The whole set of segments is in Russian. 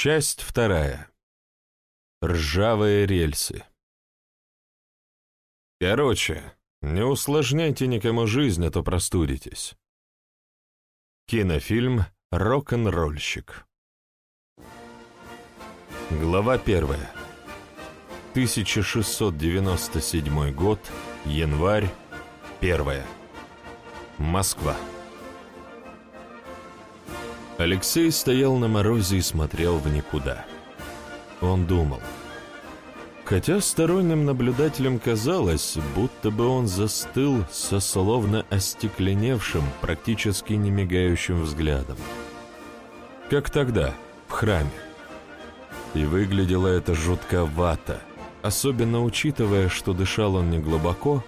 Часть вторая. Ржавые рельсы. Короче, не усложняйте никому жизнь, а то простудитесь. Кинофильм «Рок-н-ролльщик». Глава первая. 1697 год, январь, первая. Москва. Алексей стоял на морозе и смотрел в никуда. Он думал. Хотя сторонним наблюдателям казалось, будто бы он застыл со словно остекленевшим, практически не мигающим взглядом. Как тогда, в храме. И выглядело это жутковато, особенно учитывая, что дышал он не глубоко,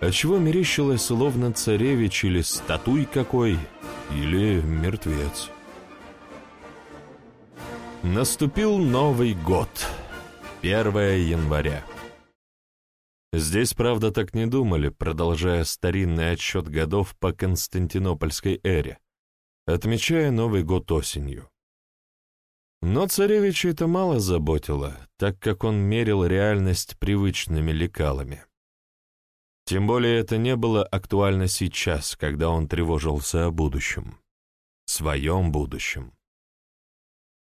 отчего мерещилось словно царевич или статуй какой, или мертвец. Наступил Новый год, 1 января. Здесь, правда, так не думали, продолжая старинный отсчет годов по Константинопольской эре, отмечая Новый год осенью. Но царевича это мало заботило, так как он мерил реальность привычными лекалами. Тем более это не было актуально сейчас, когда он тревожился о будущем. Своем будущем.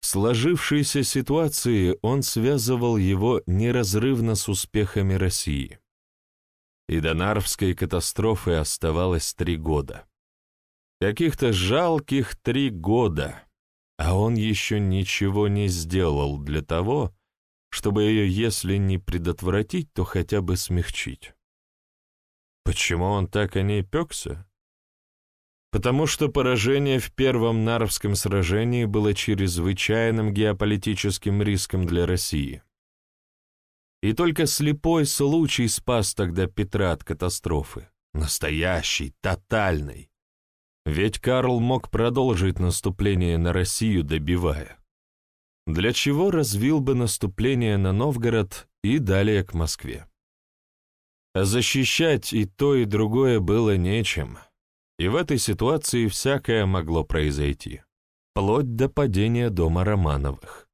Сложившейся ситуации он связывал его неразрывно с успехами России. И до Нарвской катастрофы оставалось три года. Каких-то жалких три года, а он еще ничего не сделал для того, чтобы ее, если не предотвратить, то хотя бы смягчить. Почему он так о ней пекся? Потому что поражение в Первом Нарвском сражении было чрезвычайным геополитическим риском для России. И только слепой случай спас тогда Петра от катастрофы, настоящей, тотальной. Ведь Карл мог продолжить наступление на Россию, добивая. Для чего развил бы наступление на Новгород и далее к Москве? А защищать и то, и другое было нечем. И в этой ситуации всякое могло произойти, вплоть до падения дома Романовых.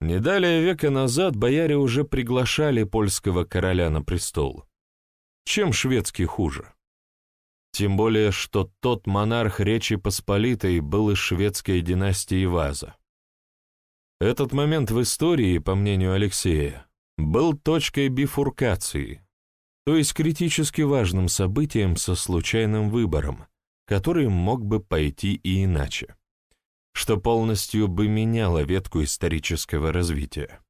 Не далее века назад бояре уже приглашали польского короля на престол. Чем шведский хуже? Тем более, что тот монарх Речи Посполитой был из шведской династии Ваза. Этот момент в истории, по мнению Алексея, был точкой бифуркации, то есть критически важным событием со случайным выбором, который мог бы пойти и иначе, что полностью бы меняло ветку исторического развития.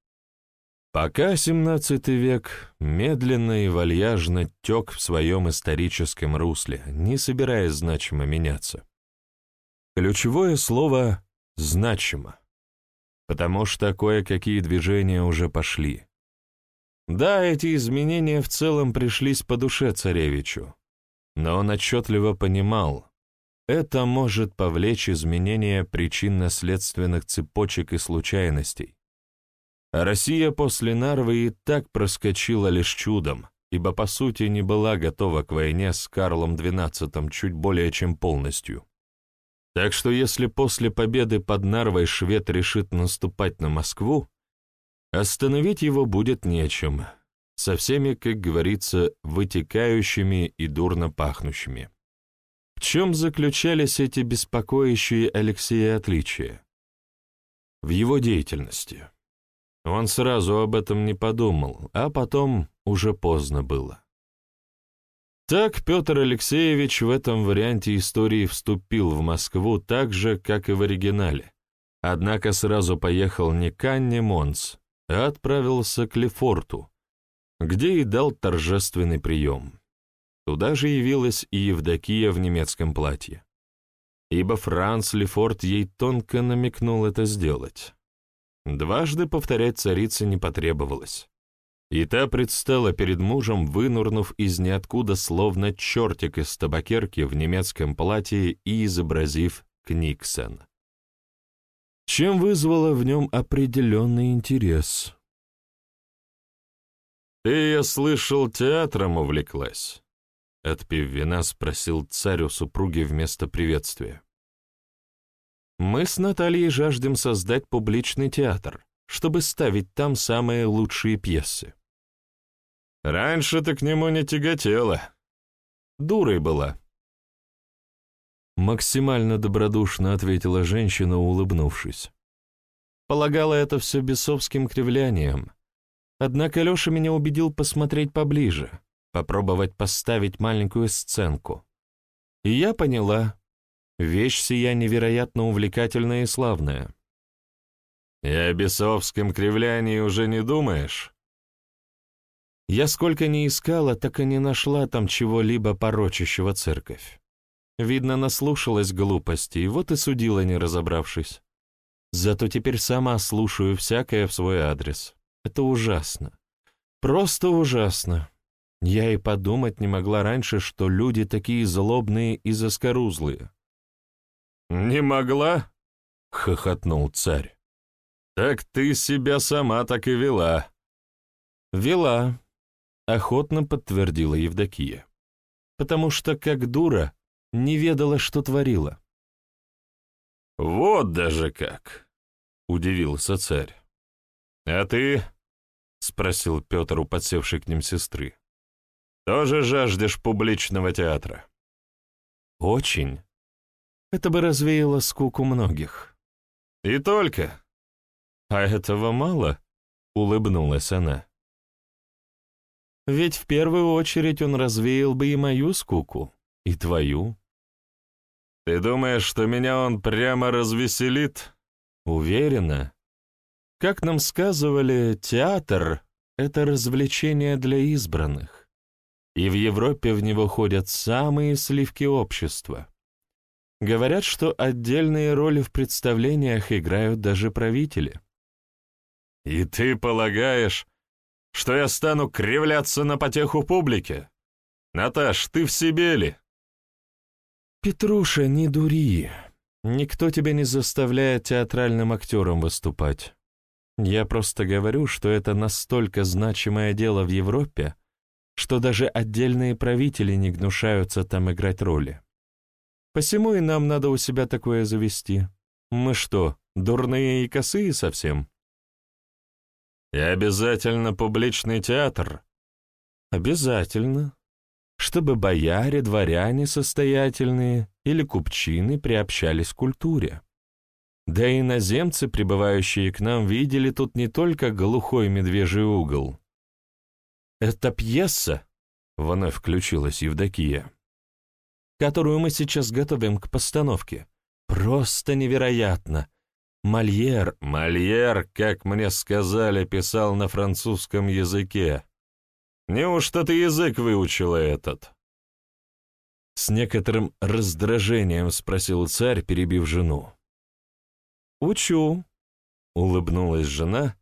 Пока XVII век медленно и вальяжно тек в своем историческом русле, не собираясь значимо меняться. Ключевое слово «значимо», потому что кое-какие движения уже пошли, да, эти изменения в целом пришлись по душе царевичу, но он отчетливо понимал, это может повлечь изменения причинно-следственных цепочек и случайностей. А Россия после Нарвы и так проскочила лишь чудом, ибо по сути не была готова к войне с Карлом XII чуть более чем полностью. Так что если после победы под Нарвой швед решит наступать на Москву, Остановить его будет нечем, со всеми, как говорится, вытекающими и дурно пахнущими. В чем заключались эти беспокоящие Алексея отличия? В его деятельности. Он сразу об этом не подумал, а потом уже поздно было. Так Петр Алексеевич в этом варианте истории вступил в Москву так же, как и в оригинале, однако сразу поехал не к Анне Монс, отправился к Лефорту, где и дал торжественный прием. Туда же явилась и Евдокия в немецком платье, ибо Франц Лефорт ей тонко намекнул это сделать. Дважды повторять царице не потребовалось. И та предстала перед мужем, вынурнув из ниоткуда словно чертик из табакерки в немецком платье и изобразив Книксен чем вызвало в нем определенный интерес. «Ты, я слышал, театром увлеклась?» Отпив вина, спросил царь у супруги вместо приветствия. Мы с Натальей жаждем создать публичный театр, чтобы ставить там самые лучшие пьесы. Раньше ты к нему не тяготела. Дурой была. Максимально добродушно ответила женщина, улыбнувшись. Полагала это все бесовским кривлянием. Однако Леша меня убедил посмотреть поближе, попробовать поставить маленькую сценку. И я поняла, вещь сия невероятно увлекательная и славная. «И о бесовском кривлянии уже не думаешь?» Я сколько ни искала, так и не нашла там чего-либо порочащего церковь. Видно, наслушалась глупости, и вот и судила, не разобравшись. Зато теперь сама слушаю всякое в свой адрес. Это ужасно. Просто ужасно. Я и подумать не могла раньше, что люди такие злобные и заскорузлые. «Не могла?» — хохотнул царь. «Так ты себя сама так и вела». «Вела», — охотно подтвердила Евдокия. «Потому что, как дура, не ведала, что творила. «Вот даже как!» — удивился царь. «А ты?» — спросил Петр у подсевшей к ним сестры. «Тоже жаждешь публичного театра?» «Очень. Это бы развеяло скуку многих». «И только?» «А этого мало?» — улыбнулась она. «Ведь в первую очередь он развеял бы и мою скуку, и твою. Ты думаешь, что меня он прямо развеселит? Уверена. Как нам сказывали, театр — это развлечение для избранных. И в Европе в него ходят самые сливки общества. Говорят, что отдельные роли в представлениях играют даже правители. И ты полагаешь, что я стану кривляться на потеху публики? Наташ, ты в себе ли? «Петруша, не дури. Никто тебя не заставляет театральным актером выступать. Я просто говорю, что это настолько значимое дело в Европе, что даже отдельные правители не гнушаются там играть роли. Посему и нам надо у себя такое завести. Мы что, дурные и косые совсем?» «И обязательно публичный театр?» «Обязательно чтобы бояре, дворяне состоятельные или купчины приобщались к культуре. Да и иноземцы, прибывающие к нам, видели тут не только глухой медвежий угол. «Это пьеса», — вновь включилась Евдокия, «которую мы сейчас готовим к постановке. Просто невероятно. Мольер...» «Мольер, как мне сказали, писал на французском языке», Неужто ты язык выучила этот?» С некоторым раздражением спросил царь, перебив жену. «Учу», — улыбнулась жена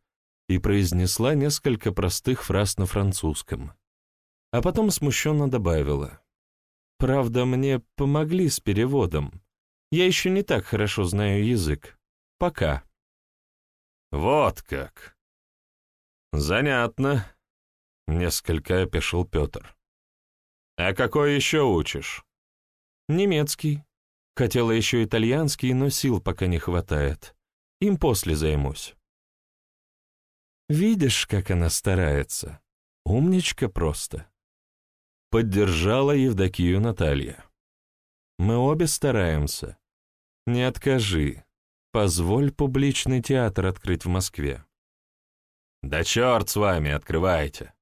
и произнесла несколько простых фраз на французском, а потом смущенно добавила. «Правда, мне помогли с переводом. Я еще не так хорошо знаю язык. Пока». «Вот как!» «Занятно», Несколько опешил Петр. «А какой еще учишь?» «Немецкий. Хотела еще итальянский, но сил пока не хватает. Им после займусь». «Видишь, как она старается. Умничка просто». Поддержала Евдокию Наталья. «Мы обе стараемся. Не откажи. Позволь публичный театр открыть в Москве». «Да черт с вами, открывайте!»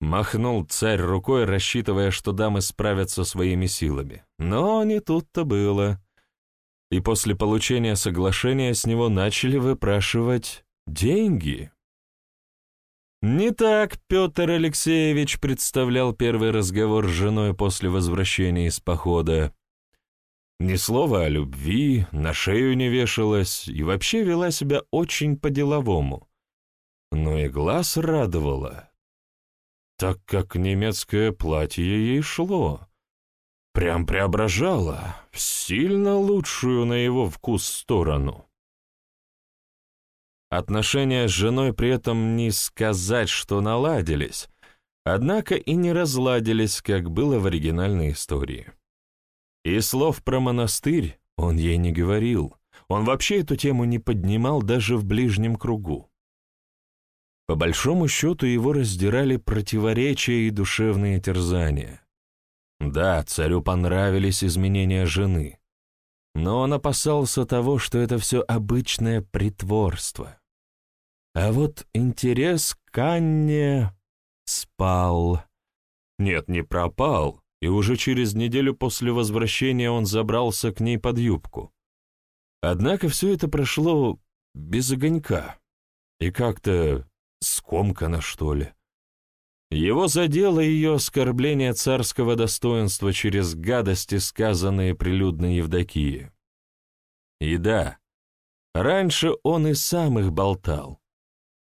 Махнул царь рукой, рассчитывая, что дамы справятся своими силами. Но не тут-то было. И после получения соглашения с него начали выпрашивать деньги. Не так Петр Алексеевич представлял первый разговор с женой после возвращения из похода. Ни слова о любви, на шею не вешалась и вообще вела себя очень по-деловому. Но и глаз радовала так как немецкое платье ей шло. Прям преображало, в сильно лучшую на его вкус сторону. Отношения с женой при этом не сказать, что наладились, однако и не разладились, как было в оригинальной истории. И слов про монастырь он ей не говорил, Он вообще эту тему не поднимал даже в ближнем кругу. По большому счету его раздирали противоречия и душевные терзания. Да, царю понравились изменения жены, но он опасался того, что это все обычное притворство. А вот интерес к Анне спал. Нет, не пропал, и уже через неделю после возвращения он забрался к ней под юбку. Однако все это прошло без огонька и как-то скомкано, что ли. Его задело ее оскорбление царского достоинства через гадости, сказанные прилюдно Евдокии. И да, раньше он и сам их болтал.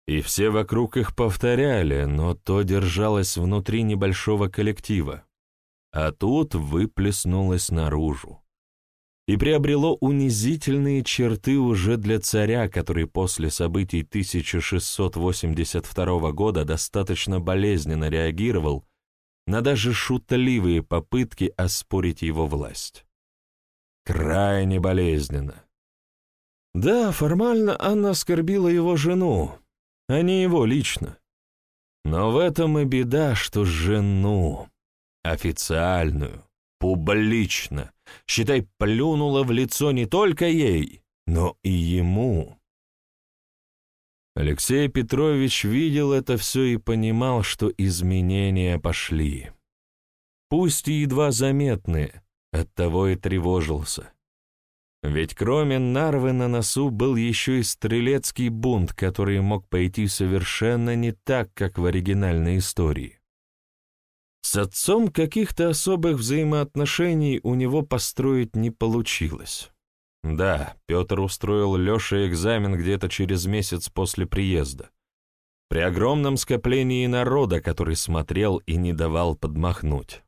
И все вокруг их повторяли, но то держалось внутри небольшого коллектива. А тут выплеснулось наружу и приобрело унизительные черты уже для царя, который после событий 1682 года достаточно болезненно реагировал на даже шутливые попытки оспорить его власть. Крайне болезненно. Да, формально Анна оскорбила его жену, а не его лично. Но в этом и беда, что жену, официальную, публично, считай, плюнула в лицо не только ей, но и ему. Алексей Петрович видел это все и понимал, что изменения пошли. Пусть и едва заметные, оттого и тревожился. Ведь кроме Нарвы на носу был еще и стрелецкий бунт, который мог пойти совершенно не так, как в оригинальной истории. С отцом каких-то особых взаимоотношений у него построить не получилось. Да, Петр устроил Леше экзамен где-то через месяц после приезда. При огромном скоплении народа, который смотрел и не давал подмахнуть.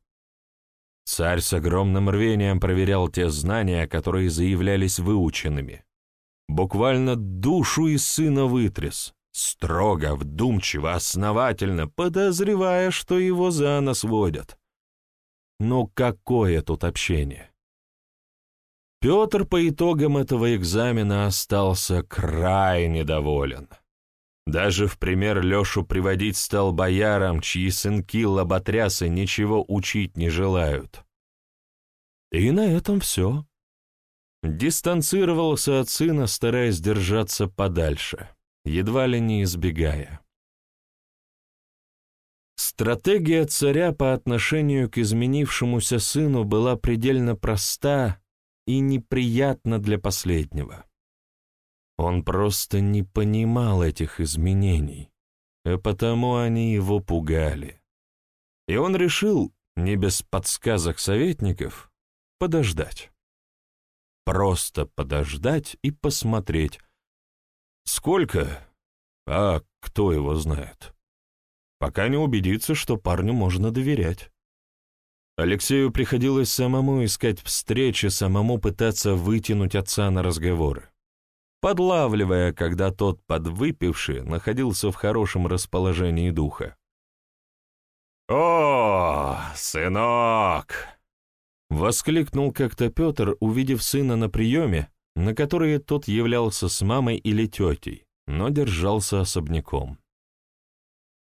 Царь с огромным рвением проверял те знания, которые заявлялись выученными. Буквально душу из сына вытряс, строго, вдумчиво, основательно, подозревая, что его за нос водят. Но какое тут общение? Петр по итогам этого экзамена остался крайне доволен. Даже в пример Лешу приводить стал боярам, чьи сынки-лоботрясы ничего учить не желают. И на этом все. Дистанцировался от сына, стараясь держаться подальше едва ли не избегая. Стратегия царя по отношению к изменившемуся сыну была предельно проста и неприятна для последнего. Он просто не понимал этих изменений, а потому они его пугали. И он решил, не без подсказок советников, подождать. Просто подождать и посмотреть, Сколько? А кто его знает? Пока не убедиться, что парню можно доверять. Алексею приходилось самому искать встречи, самому пытаться вытянуть отца на разговоры, подлавливая, когда тот, подвыпивший, находился в хорошем расположении духа. «О, сынок!» — воскликнул как-то Петр, увидев сына на приеме, на которые тот являлся с мамой или тетей, но держался особняком.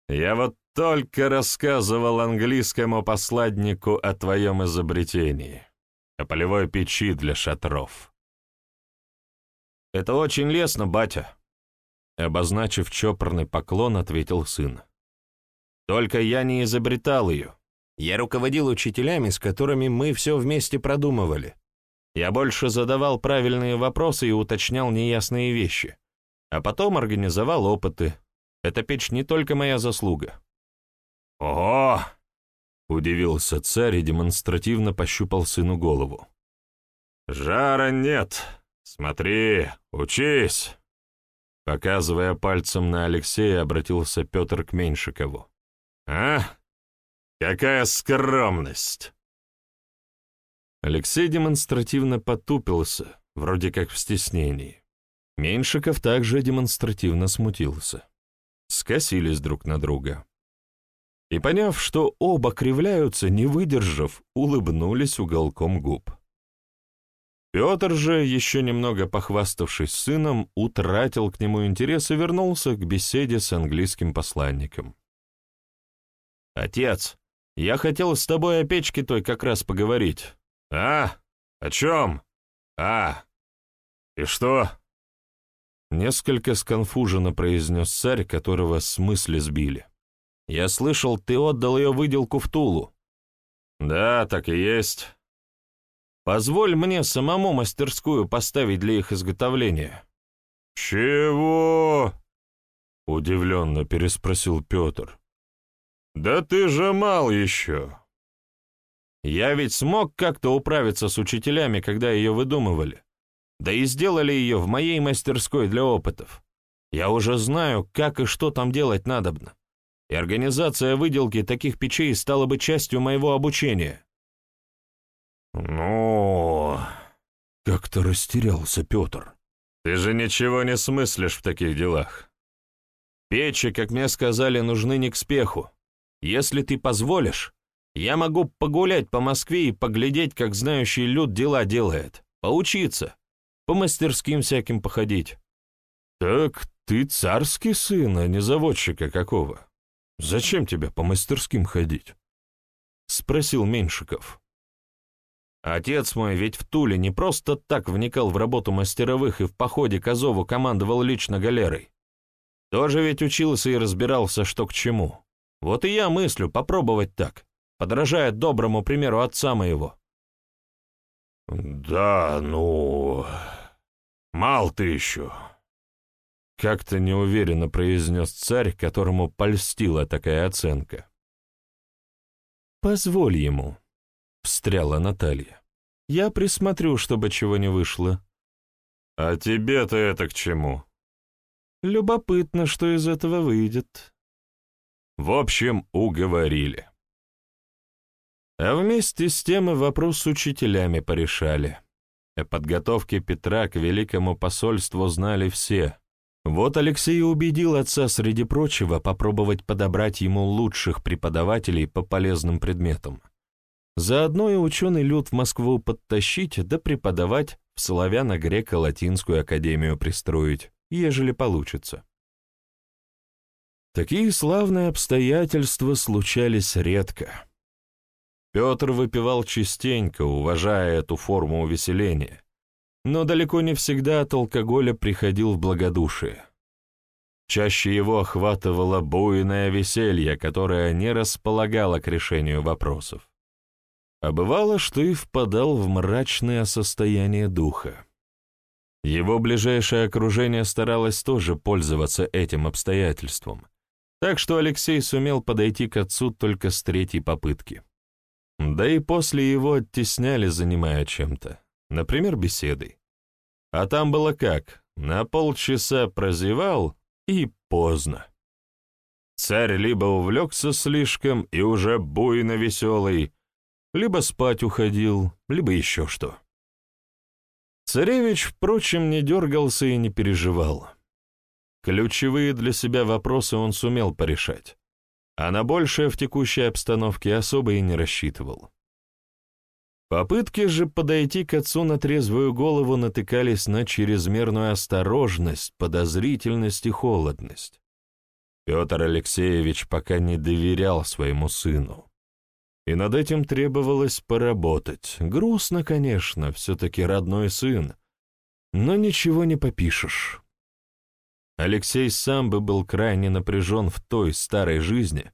«Я вот только рассказывал английскому посладнику о твоем изобретении, о полевой печи для шатров». «Это очень лестно, батя», — обозначив чопорный поклон, ответил сын. «Только я не изобретал ее. Я руководил учителями, с которыми мы все вместе продумывали. Я больше задавал правильные вопросы и уточнял неясные вещи, а потом организовал опыты. Эта печь не только моя заслуга. «Ого!» — удивился царь и демонстративно пощупал сыну голову. «Жара нет. Смотри, учись!» Показывая пальцем на Алексея, обратился Петр к Меньшикову. «А? Какая скромность!» Алексей демонстративно потупился, вроде как в стеснении. Меньшиков также демонстративно смутился. Скосились друг на друга. И, поняв, что оба кривляются, не выдержав, улыбнулись уголком губ. Петр же, еще немного похваставшись сыном, утратил к нему интерес и вернулся к беседе с английским посланником. «Отец, я хотел с тобой о печке той как раз поговорить». «А? О чем? А? И что?» Несколько сконфуженно произнес царь, которого с мысли сбили. «Я слышал, ты отдал ее выделку в Тулу». «Да, так и есть. Позволь мне самому мастерскую поставить для их изготовления». «Чего?» — удивленно переспросил Петр. «Да ты же мал еще!» «Я ведь смог как-то управиться с учителями, когда ее выдумывали. Да и сделали ее в моей мастерской для опытов. Я уже знаю, как и что там делать надобно. И организация выделки таких печей стала бы частью моего обучения. «Ну...» — как-то растерялся Петр. «Ты же ничего не смыслишь в таких делах. Печи, как мне сказали, нужны не к спеху. Если ты позволишь, я могу погулять по Москве и поглядеть, как знающий люд дела делает, поучиться, по мастерским всяким походить». «Так ты царский сын, а не заводчика какого. Зачем тебе по мастерским ходить?» — спросил Меньшиков. Отец мой ведь в Туле не просто так вникал в работу мастеровых и в походе к Азову командовал лично галерой. Тоже ведь учился и разбирался, что к чему. Вот и я мыслю попробовать так, подражая доброму примеру отца моего. «Да, ну... мал ты еще», — как-то неуверенно произнес царь, которому польстила такая оценка. «Позволь ему», встряла Наталья. «Я присмотрю, чтобы чего не вышло». «А тебе-то это к чему?» «Любопытно, что из этого выйдет». В общем, уговорили. А вместе с тем и вопрос с учителями порешали. О подготовке Петра к великому посольству знали все. Вот Алексей убедил отца, среди прочего, попробовать подобрать ему лучших преподавателей по полезным предметам. Заодно и ученый люд в Москву подтащить да преподавать в славяно-греко-латинскую академию пристроить, ежели получится. Такие славные обстоятельства случались редко. Петр выпивал частенько, уважая эту форму увеселения, но далеко не всегда от алкоголя приходил в благодушие. Чаще его охватывало буйное веселье, которое не располагало к решению вопросов а бывало, что и впадал в мрачное состояние духа. Его ближайшее окружение старалось тоже пользоваться этим обстоятельством, так что Алексей сумел подойти к отцу только с третьей попытки. Да и после его оттесняли, занимая чем-то, например, беседой. А там было как, на полчаса прозевал и поздно. Царь либо увлекся слишком и уже буйно веселый, либо спать уходил, либо еще что. Царевич, впрочем, не дергался и не переживал. Ключевые для себя вопросы он сумел порешать, а на большее в текущей обстановке особо и не рассчитывал. Попытки же подойти к отцу на трезвую голову натыкались на чрезмерную осторожность, подозрительность и холодность. Петр Алексеевич пока не доверял своему сыну и над этим требовалось поработать. Грустно, конечно, все-таки родной сын, но ничего не попишешь. Алексей сам бы был крайне напряжен в той старой жизни,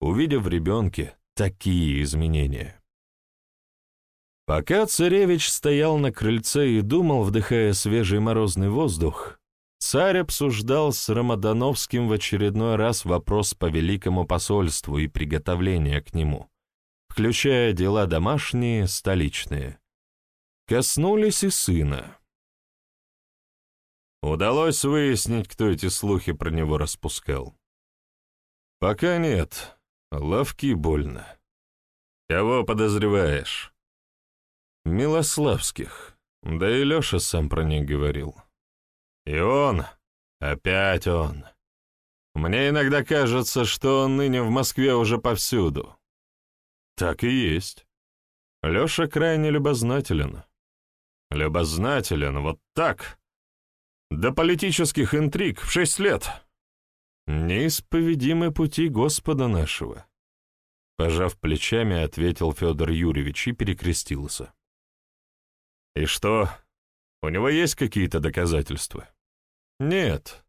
увидев в ребенке такие изменения. Пока царевич стоял на крыльце и думал, вдыхая свежий морозный воздух, царь обсуждал с Рамадановским в очередной раз вопрос по великому посольству и приготовления к нему включая дела домашние, столичные. Коснулись и сына. Удалось выяснить, кто эти слухи про него распускал. Пока нет. Ловки больно. Кого подозреваешь? Милославских. Да и Леша сам про них говорил. И он, опять он. Мне иногда кажется, что он ныне в Москве уже повсюду. Так и есть. Леша крайне любознателен. Любознателен, вот так. До политических интриг в шесть лет. Неисповедимы пути Господа нашего. Пожав плечами, ответил Федор Юрьевич и перекрестился. «И что, у него есть какие-то доказательства?» «Нет.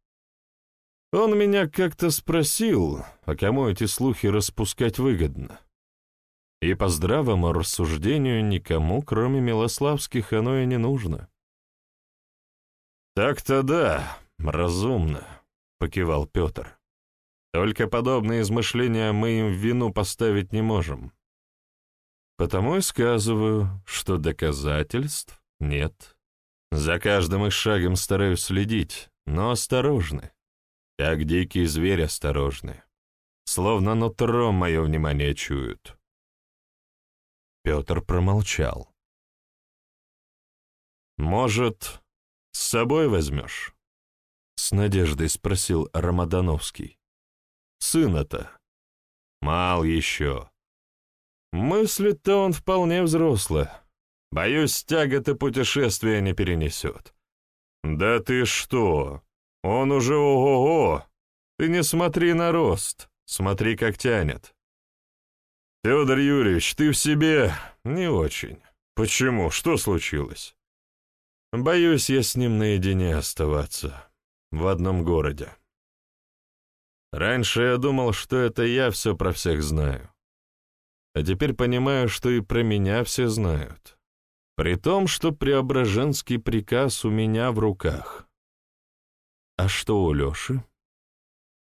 Он меня как-то спросил, а кому эти слухи распускать выгодно. И по здравому рассуждению никому, кроме Милославских, оно и не нужно». «Так-то да, разумно», — покивал Петр. «Только подобные измышления мы им в вину поставить не можем. Потому и сказываю, что доказательств нет. За каждым их шагом стараюсь следить, но осторожны. Как дикий зверь осторожны. Словно нутром мое внимание чуют. Петр промолчал. «Может, с собой возьмешь?» С надеждой спросил Рамадановский. «Сына-то?» «Мал еще. Мыслит-то он вполне взрослый. Боюсь, тяготы путешествия не перенесет. Да ты что? Он уже ого-го! Ты не смотри на рост, смотри, как тянет. Федор Юрьевич, ты в себе не очень. Почему? Что случилось? Боюсь я с ним наедине оставаться. В одном городе. Раньше я думал, что это я все про всех знаю. А теперь понимаю, что и про меня все знают. При том, что Преображенский приказ у меня в руках. А что у Леши?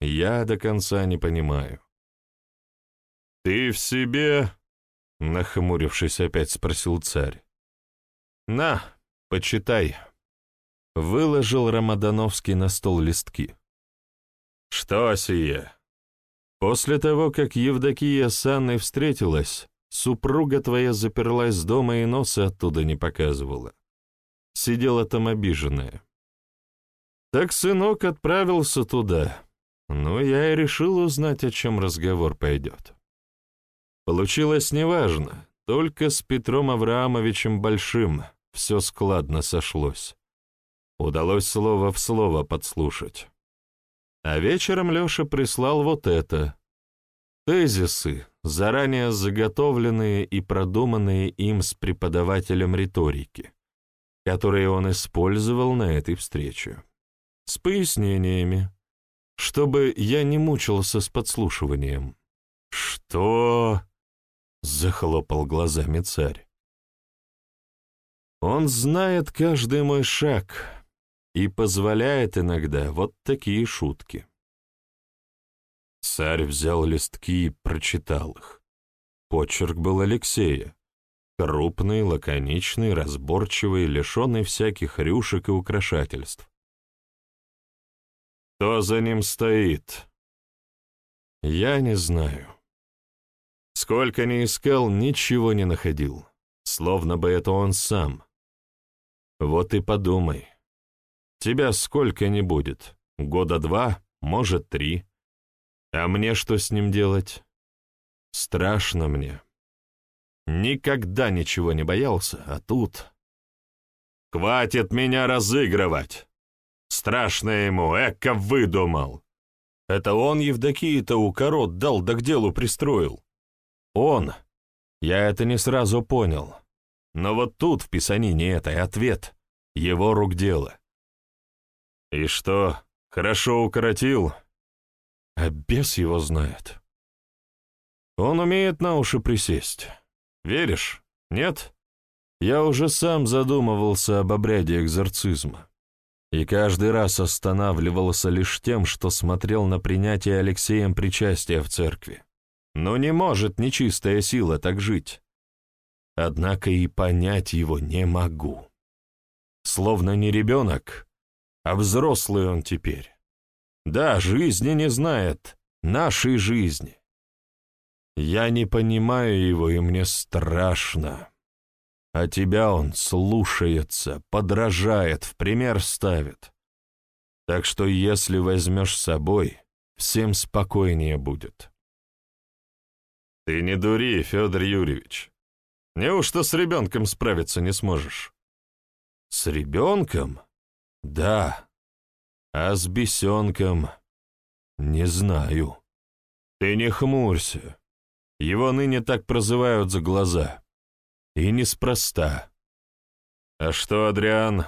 Я до конца не понимаю. «Ты в себе?» — нахмурившись опять спросил царь. «На, почитай». Выложил Рамадановский на стол листки. «Что сие?» После того, как Евдокия с Анной встретилась, супруга твоя заперлась дома и носа оттуда не показывала. Сидела там обиженная. Так сынок отправился туда. Ну, я и решил узнать, о чем разговор пойдет. Получилось неважно, только с Петром Авраамовичем Большим все складно сошлось. Удалось слово в слово подслушать. А вечером Леша прислал вот это. Тезисы, заранее заготовленные и продуманные им с преподавателем риторики, которые он использовал на этой встрече. С пояснениями, чтобы я не мучился с подслушиванием. «Что?» — захлопал глазами царь. «Он знает каждый мой шаг» и позволяет иногда вот такие шутки. Царь взял листки и прочитал их. Почерк был Алексея. Крупный, лаконичный, разборчивый, лишенный всяких рюшек и украшательств. Кто за ним стоит? Я не знаю. Сколько ни искал, ничего не находил. Словно бы это он сам. Вот и подумай. Тебя сколько не будет? Года два, может, три. А мне что с ним делать? Страшно мне. Никогда ничего не боялся, а тут... «Хватит меня разыгрывать!» Страшно ему, эко выдумал. Это он Евдокии-то у корот дал, да к делу пристроил. Он. Я это не сразу понял. Но вот тут в писанине этой ответ. Его рук дело. «И что, хорошо укоротил?» «А бес его знает». «Он умеет на уши присесть. Веришь? Нет?» Я уже сам задумывался об обряде экзорцизма. И каждый раз останавливался лишь тем, что смотрел на принятие Алексеем причастия в церкви. Но не может нечистая сила так жить. Однако и понять его не могу. Словно не ребенок, а взрослый он теперь. Да, жизни не знает, нашей жизни. Я не понимаю его, и мне страшно. А тебя он слушается, подражает, в пример ставит. Так что если возьмешь с собой, всем спокойнее будет. Ты не дури, Федор Юрьевич. Неужто с ребенком справиться не сможешь? С ребенком? Да. А с бесенком? Не знаю. Ты не хмурься. Его ныне так прозывают за глаза. И неспроста. А что, Адриан?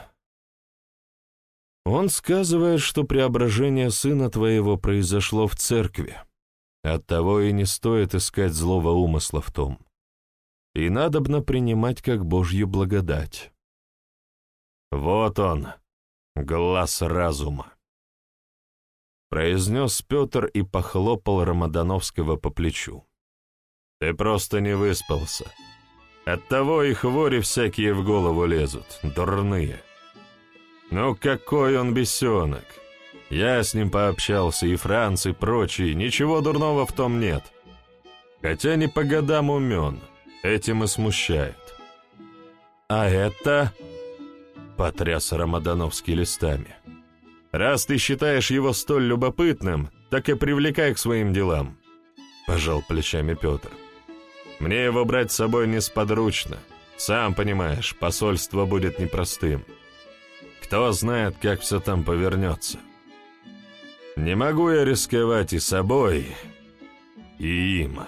Он сказывает, что преображение сына твоего произошло в церкви. Оттого и не стоит искать злого умысла в том. И надобно принимать как Божью благодать. Вот он, глаз разума. Произнес Петр и похлопал Рамадановского по плечу. Ты просто не выспался. Оттого и хвори всякие в голову лезут, дурные. Ну какой он бесенок! Я с ним пообщался, и Франц, и прочие, ничего дурного в том нет. Хотя не по годам умен, этим и смущает. А это... Потряс Рамадановский листами. «Раз ты считаешь его столь любопытным, так и привлекай к своим делам», — пожал плечами Петр. «Мне его брать с собой несподручно. Сам понимаешь, посольство будет непростым. Кто знает, как все там повернется. Не могу я рисковать и собой, и им».